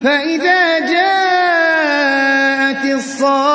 فَإِذَا جَاءَتِ الصَّاخَّةُ